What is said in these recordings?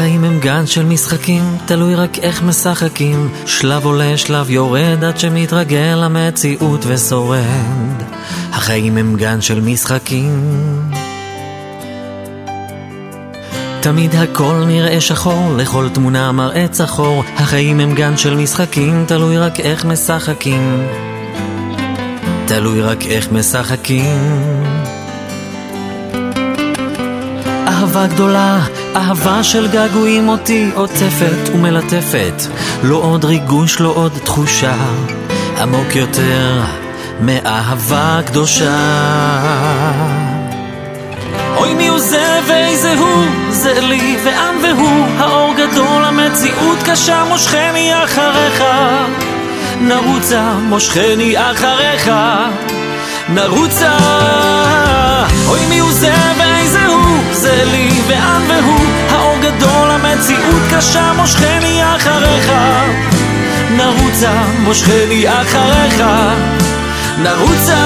הם גן של משחקים, תלוי רק איך משחקים. שלב עולה, שלב יורד, עד שמתרגל למציאות ושורד. החיים הם גן של משחקים. תמיד הכל נראה שחור, לכל תמונה מראה צחור. החיים הם גן של משחקים, תלוי רק איך משחקים. תלוי רק איך משחקים. אהבה גדולה, אהבה של געגועים אותי עוטפת ומלטפת. לא עוד ריגוש, לא עוד תחושה, עמוק יותר מאהבה קדושה. אוי מי הוא זה ואיזה הוא, זה לי ועם והוא, האור גדול, המציאות קשה, מושכני אחריך. נרוצה, מושכני אחריך, נרוצה. אוי קשה, מושכני אחריך. נרוצה, מושכני אחריך, נרוצה.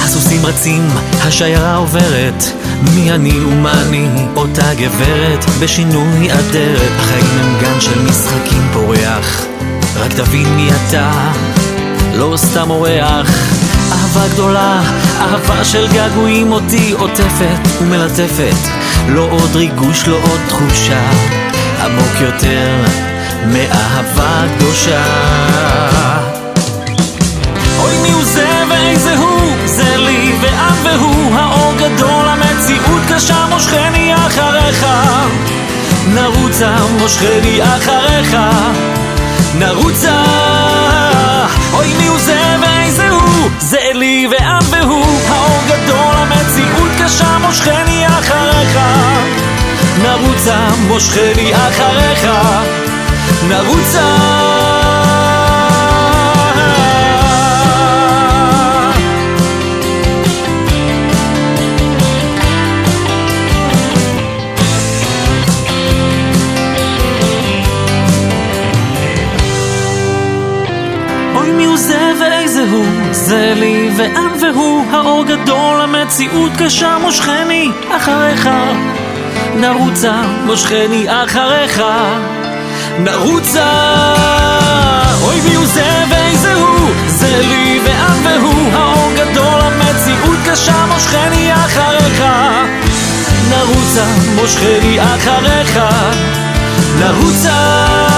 הסוסים רצים, השיירה עוברת, מי אני ומה אני, אותה גברת, בשינוי אדרת, החיים הם גן של משחקים פורח, רק תבין מי אתה, לא סתם אורח. אהבה גדולה, אהבה של געגועים אותי עוטפת ומלטפת, לא עוד ריגוש, לא עוד תחושה, עמוק יותר מאהבה קדושה. אוי מי הוא זה ואיזה הוא, זה לי ועם והוא, האור גדול, המציאות קשה, מושכני אחריך. נרוצה, מושכני אחריך, נרוצה. נרוצה, מושכני אחריך, נרוצה. אוי מי זה לי ועם והוא, האור גדול, המציאות קשה, מושכני אחריך. נרוצה, מושכני אחריך, נרוצה. אוי מי הוא זה ואיזה הוא, זה לי ועם והוא, האור גדול, המציאות קשה, מושכני אחריך. נרוצה, מושכני אחריך, נרוצה.